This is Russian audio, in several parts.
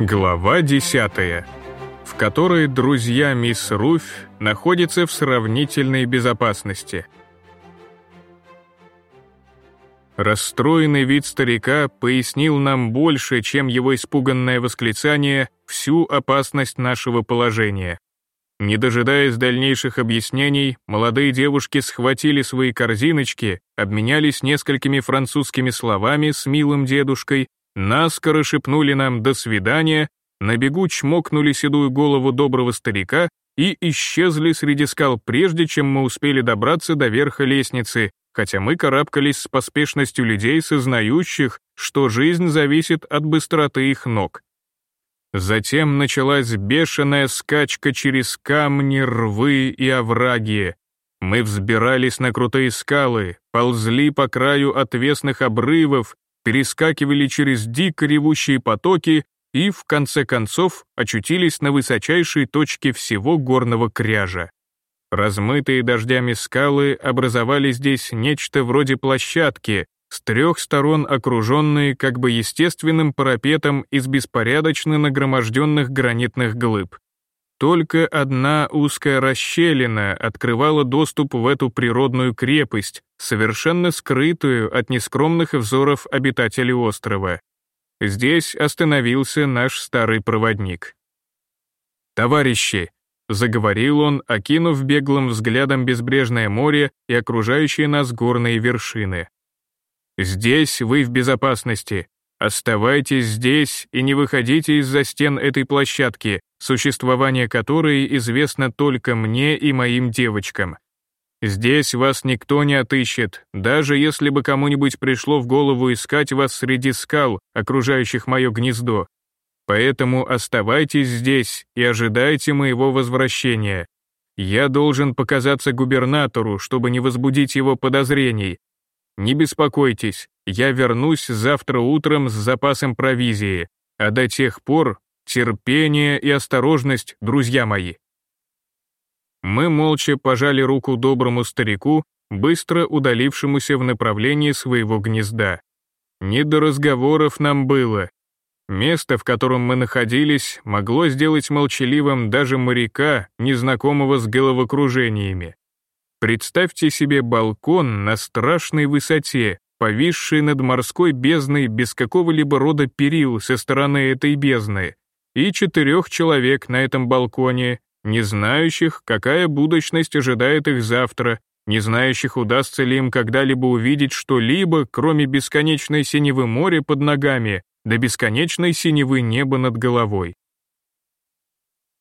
Глава 10, в которой друзья мисс Руфь находятся в сравнительной безопасности. Расстроенный вид старика пояснил нам больше, чем его испуганное восклицание, всю опасность нашего положения. Не дожидаясь дальнейших объяснений, молодые девушки схватили свои корзиночки, обменялись несколькими французскими словами с милым дедушкой наскоро шепнули нам «до свидания», на бегу чмокнули седую голову доброго старика и исчезли среди скал, прежде чем мы успели добраться до верха лестницы, хотя мы карабкались с поспешностью людей, сознающих, что жизнь зависит от быстроты их ног. Затем началась бешеная скачка через камни, рвы и овраги. Мы взбирались на крутые скалы, ползли по краю отвесных обрывов, перескакивали через дико ревущие потоки и, в конце концов, очутились на высочайшей точке всего горного кряжа. Размытые дождями скалы образовали здесь нечто вроде площадки, с трех сторон окруженные как бы естественным парапетом из беспорядочно нагроможденных гранитных глыб. Только одна узкая расщелина открывала доступ в эту природную крепость, совершенно скрытую от нескромных взоров обитателей острова. Здесь остановился наш старый проводник. «Товарищи!» — заговорил он, окинув беглым взглядом безбрежное море и окружающие нас горные вершины. «Здесь вы в безопасности. Оставайтесь здесь и не выходите из-за стен этой площадки, существование которой известно только мне и моим девочкам. Здесь вас никто не отыщет, даже если бы кому-нибудь пришло в голову искать вас среди скал, окружающих мое гнездо. Поэтому оставайтесь здесь и ожидайте моего возвращения. Я должен показаться губернатору, чтобы не возбудить его подозрений. Не беспокойтесь, я вернусь завтра утром с запасом провизии, а до тех пор терпение и осторожность, друзья мои. Мы молча пожали руку доброму старику, быстро удалившемуся в направлении своего гнезда. Не до разговоров нам было. Место, в котором мы находились, могло сделать молчаливым даже моряка, незнакомого с головокружениями. Представьте себе балкон на страшной высоте, повисший над морской бездной без какого-либо рода перил со стороны этой бездны, и четырех человек на этом балконе, не знающих, какая будущность ожидает их завтра, не знающих, удастся ли им когда-либо увидеть что-либо, кроме бесконечной синевы моря под ногами, до бесконечной синевы неба над головой.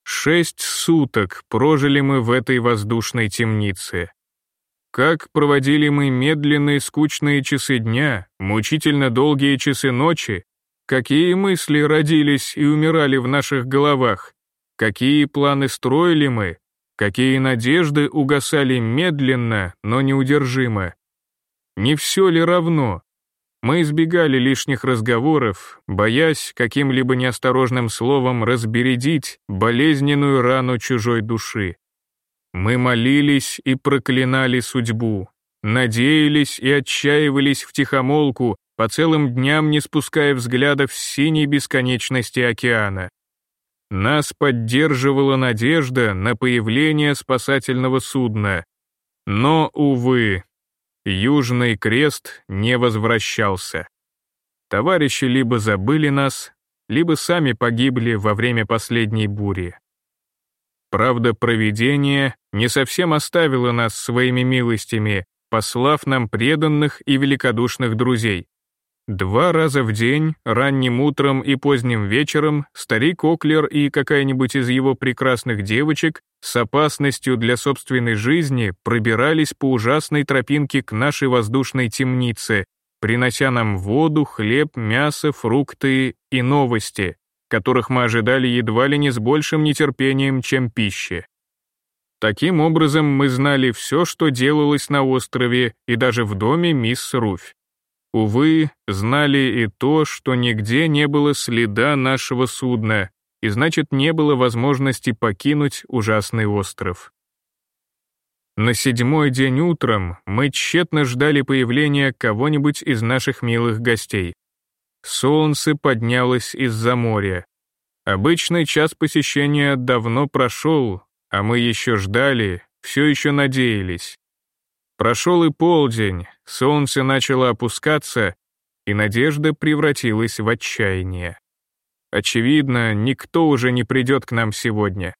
Шесть суток прожили мы в этой воздушной темнице. Как проводили мы медленные скучные часы дня, мучительно долгие часы ночи, какие мысли родились и умирали в наших головах, какие планы строили мы, какие надежды угасали медленно, но неудержимо. Не все ли равно? Мы избегали лишних разговоров, боясь каким-либо неосторожным словом разбередить болезненную рану чужой души. Мы молились и проклинали судьбу, надеялись и отчаивались в тихомолку, по целым дням не спуская взглядов с синей бесконечности океана. Нас поддерживала надежда на появление спасательного судна. Но, увы, Южный крест не возвращался. Товарищи либо забыли нас, либо сами погибли во время последней бури. Правда, провидение не совсем оставило нас своими милостями, послав нам преданных и великодушных друзей. Два раза в день, ранним утром и поздним вечером, старик Оклер и какая-нибудь из его прекрасных девочек с опасностью для собственной жизни пробирались по ужасной тропинке к нашей воздушной темнице, принося нам воду, хлеб, мясо, фрукты и новости, которых мы ожидали едва ли не с большим нетерпением, чем пищи. Таким образом, мы знали все, что делалось на острове и даже в доме мисс Руфь. Увы, знали и то, что нигде не было следа нашего судна, и значит не было возможности покинуть ужасный остров. На седьмой день утром мы тщетно ждали появления кого-нибудь из наших милых гостей. Солнце поднялось из-за моря. Обычный час посещения давно прошел, а мы еще ждали, все еще надеялись. Прошел и полдень, солнце начало опускаться, и надежда превратилась в отчаяние. Очевидно, никто уже не придет к нам сегодня.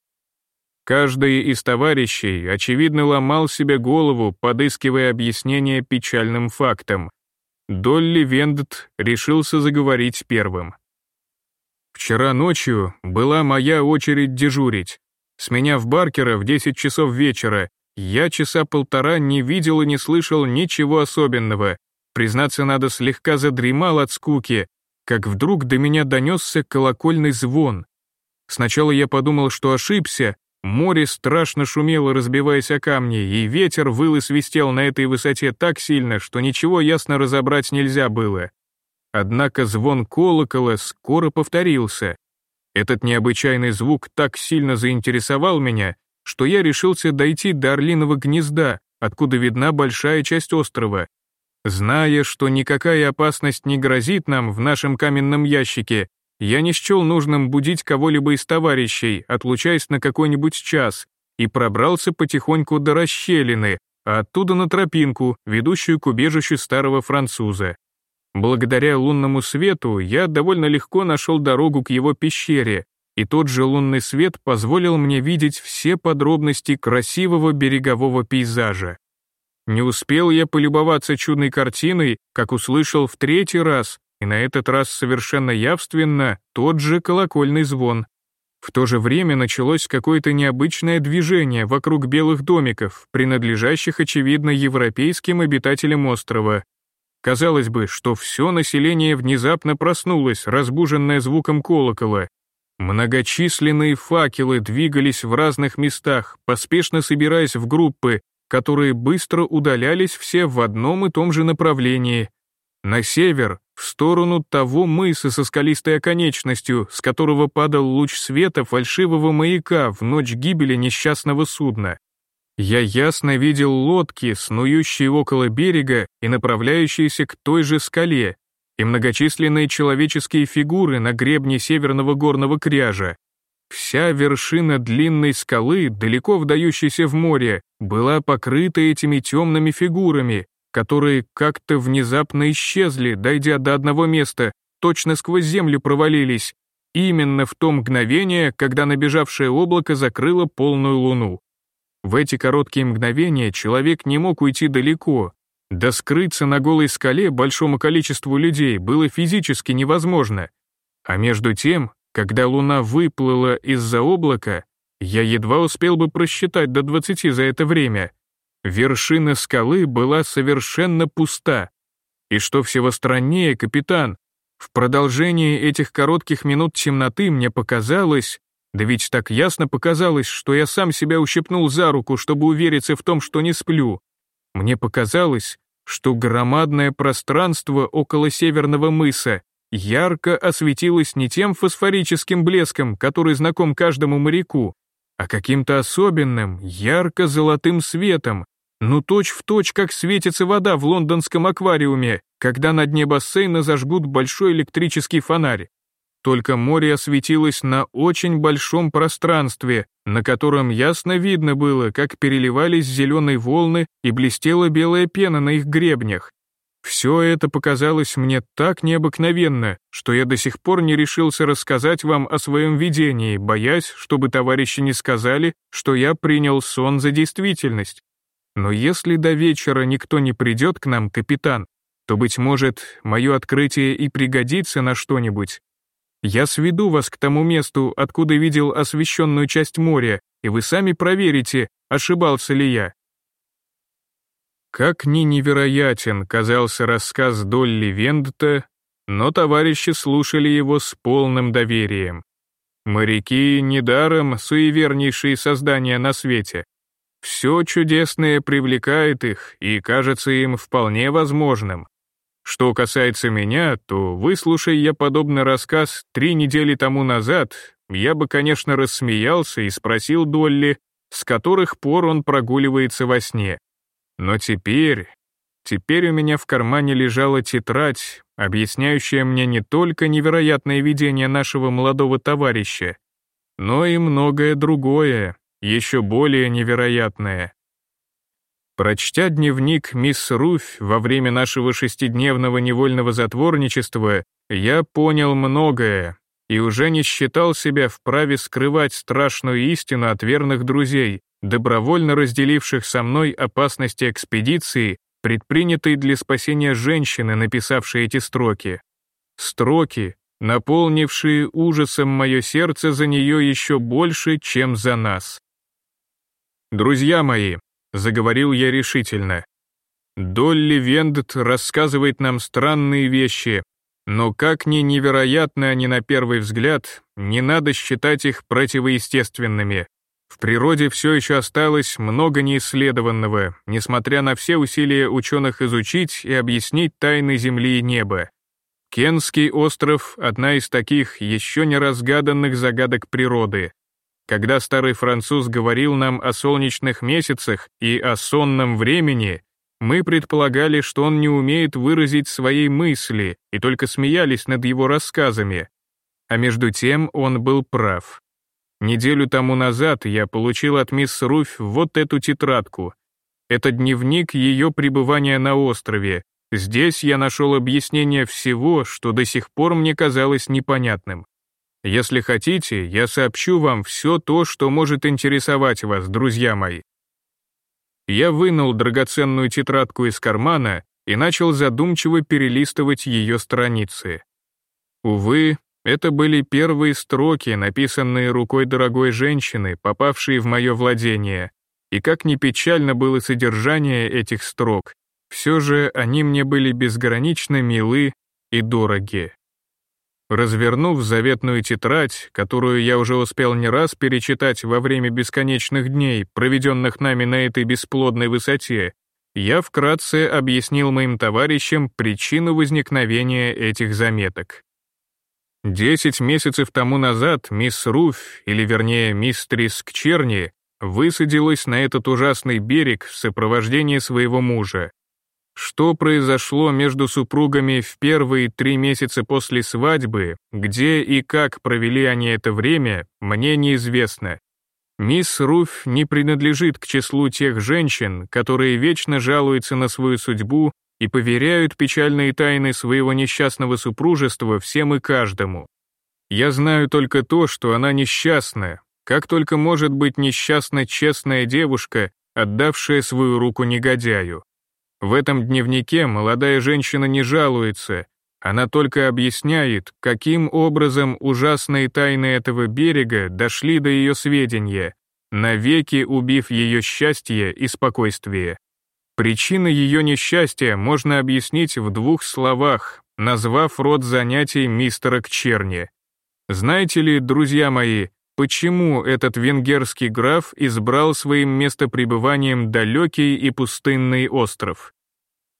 Каждый из товарищей, очевидно, ломал себе голову, подыскивая объяснение печальным фактам. Долли Вендт решился заговорить первым. «Вчера ночью была моя очередь дежурить. Сменяв Баркера в 10 часов вечера, я часа полтора не видел и не слышал ничего особенного. Признаться, надо слегка задремал от скуки, как вдруг до меня донесся колокольный звон. Сначала я подумал, что ошибся, море страшно шумело, разбиваясь о камни, и ветер выл и свистел на этой высоте так сильно, что ничего ясно разобрать нельзя было. Однако звон колокола скоро повторился. Этот необычайный звук так сильно заинтересовал меня, что я решился дойти до Орлиного гнезда, откуда видна большая часть острова. Зная, что никакая опасность не грозит нам в нашем каменном ящике, я не счел нужным будить кого-либо из товарищей, отлучаясь на какой-нибудь час, и пробрался потихоньку до расщелины, а оттуда на тропинку, ведущую к убежищу старого француза. Благодаря лунному свету я довольно легко нашел дорогу к его пещере, и тот же лунный свет позволил мне видеть все подробности красивого берегового пейзажа. Не успел я полюбоваться чудной картиной, как услышал в третий раз, и на этот раз совершенно явственно, тот же колокольный звон. В то же время началось какое-то необычное движение вокруг белых домиков, принадлежащих, очевидно, европейским обитателям острова, Казалось бы, что все население внезапно проснулось, разбуженное звуком колокола. Многочисленные факелы двигались в разных местах, поспешно собираясь в группы, которые быстро удалялись все в одном и том же направлении. На север, в сторону того мыса со скалистой оконечностью, с которого падал луч света фальшивого маяка в ночь гибели несчастного судна. Я ясно видел лодки, снующие около берега и направляющиеся к той же скале, и многочисленные человеческие фигуры на гребне северного горного кряжа. Вся вершина длинной скалы, далеко вдающейся в море, была покрыта этими темными фигурами, которые как-то внезапно исчезли, дойдя до одного места, точно сквозь землю провалились, именно в то мгновение, когда набежавшее облако закрыло полную луну. В эти короткие мгновения человек не мог уйти далеко, да скрыться на голой скале большому количеству людей было физически невозможно. А между тем, когда луна выплыла из-за облака, я едва успел бы просчитать до 20 за это время. Вершина скалы была совершенно пуста. И что всего страннее, капитан, в продолжении этих коротких минут темноты мне показалось, да ведь так ясно показалось, что я сам себя ущипнул за руку, чтобы увериться в том, что не сплю. Мне показалось, что громадное пространство около северного мыса ярко осветилось не тем фосфорическим блеском, который знаком каждому моряку, а каким-то особенным, ярко-золотым светом, ну точь-в-точь, как светится вода в лондонском аквариуме, когда на дне бассейна зажгут большой электрический фонарь только море осветилось на очень большом пространстве, на котором ясно видно было, как переливались зеленые волны и блестела белая пена на их гребнях. Все это показалось мне так необыкновенно, что я до сих пор не решился рассказать вам о своем видении, боясь, чтобы товарищи не сказали, что я принял сон за действительность. Но если до вечера никто не придет к нам, капитан, то, быть может, мое открытие и пригодится на что-нибудь, я сведу вас к тому месту, откуда видел освещенную часть моря, и вы сами проверите, ошибался ли я. Как ни невероятен казался рассказ Долли Вендта, но товарищи слушали его с полным доверием. Моряки недаром суевернейшие создания на свете. Все чудесное привлекает их и кажется им вполне возможным. Что касается меня, то, выслушай я подобный рассказ три недели тому назад, я бы, конечно, рассмеялся и спросил Долли, с которых пор он прогуливается во сне. Но теперь... теперь у меня в кармане лежала тетрадь, объясняющая мне не только невероятное видение нашего молодого товарища, но и многое другое, еще более невероятное. Прочтя дневник мисс Руфь во время нашего шестидневного невольного затворничества, я понял многое и уже не считал себя вправе скрывать страшную истину от верных друзей, добровольно разделивших со мной опасности экспедиции, предпринятой для спасения женщины, написавшей эти строки. Строки, наполнившие ужасом мое сердце за нее еще больше, чем за нас. «Друзья мои», — заговорил я решительно, Долли Вендет рассказывает нам странные вещи, но как ни невероятны они на первый взгляд, не надо считать их противоестественными. В природе все еще осталось много неисследованного, несмотря на все усилия ученых изучить и объяснить тайны Земли и неба. Кенский остров — одна из таких еще не разгаданных загадок природы. Когда старый француз говорил нам о солнечных месяцах и о сонном времени, мы предполагали, что он не умеет выразить своей мысли и только смеялись над его рассказами. А между тем он был прав. Неделю тому назад я получил от мисс Руфь вот эту тетрадку. Это дневник ее пребывания на острове. Здесь я нашел объяснение всего, что до сих пор мне казалось непонятным. Если хотите, я сообщу вам все то, что может интересовать вас, друзья мои. Я вынул драгоценную тетрадку из кармана и начал задумчиво перелистывать ее страницы. Увы, это были первые строки, написанные рукой дорогой женщины, попавшие в мое владение, и как ни печально было содержание этих строк, все же они мне были безгранично милы и дороги. Развернув заветную тетрадь, которую я уже успел не раз перечитать во время бесконечных дней, проведенных нами на этой бесплодной высоте, я вкратце объяснил моим товарищам причину возникновения этих заметок. Десять месяцев тому назад мисс Руфь, или вернее мистрис Кчерни, высадилась на этот ужасный берег в сопровождении своего мужа. Что произошло между супругами в первые три месяца после свадьбы, где и как провели они это время, мне неизвестно. Мисс Руфь не принадлежит к числу тех женщин, которые вечно жалуются на свою судьбу и поверяют печальные тайны своего несчастного супружества всем и каждому. Я знаю только то, что она несчастна, как только может быть несчастна честная девушка, отдавшая свою руку негодяю. В этом дневнике молодая женщина не жалуется, она только объясняет, каким образом ужасные тайны этого берега дошли до ее сведения, навеки убив ее счастье и спокойствие. Причины ее несчастья можно объяснить в двух словах, назвав род занятий мистера Кчерни. Знаете ли, друзья мои, почему этот венгерский граф избрал своим местопребыванием далекий и пустынный остров?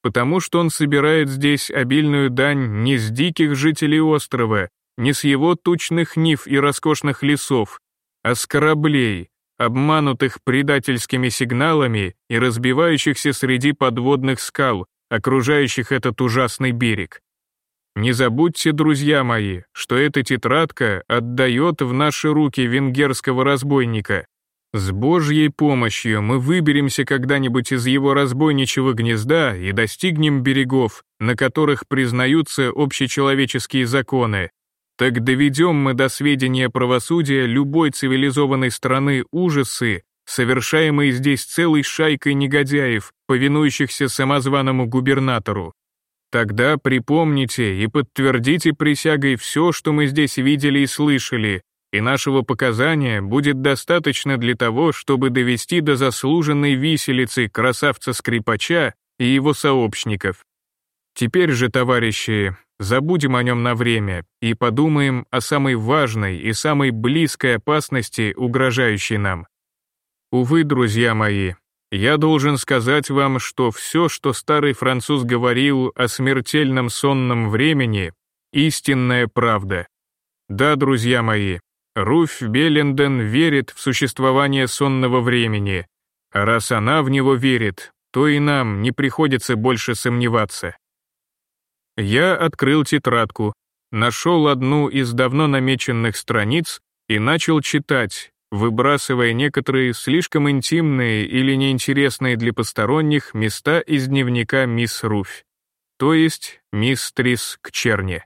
Потому что он собирает здесь обильную дань не с диких жителей острова, не с его тучных нив и роскошных лесов, а с кораблей, обманутых предательскими сигналами и разбивающихся среди подводных скал, окружающих этот ужасный берег. Не забудьте, друзья мои, что эта тетрадка отдает в наши руки венгерского разбойника. С Божьей помощью мы выберемся когда-нибудь из его разбойничьего гнезда и достигнем берегов, на которых признаются общечеловеческие законы, так доведем мы до сведения правосудия любой цивилизованной страны ужасы, совершаемые здесь целой шайкой негодяев, повинующихся самозваному губернатору. Тогда припомните и подтвердите присягой все, что мы здесь видели и слышали, и нашего показания будет достаточно для того, чтобы довести до заслуженной виселицы красавца-скрипача и его сообщников. Теперь же, товарищи, забудем о нем на время и подумаем о самой важной и самой близкой опасности, угрожающей нам. Увы, друзья мои, я должен сказать вам, что все, что старый француз говорил о смертельном сонном времени, истинная правда. Да, друзья мои, Руфь Белленден верит в существование сонного времени, а раз она в него верит, то и нам не приходится больше сомневаться. Я открыл тетрадку, нашел одну из давно намеченных страниц и начал читать, выбрасывая некоторые слишком интимные или неинтересные для посторонних места из дневника мисс Руфь, то есть мисс Трис к черне.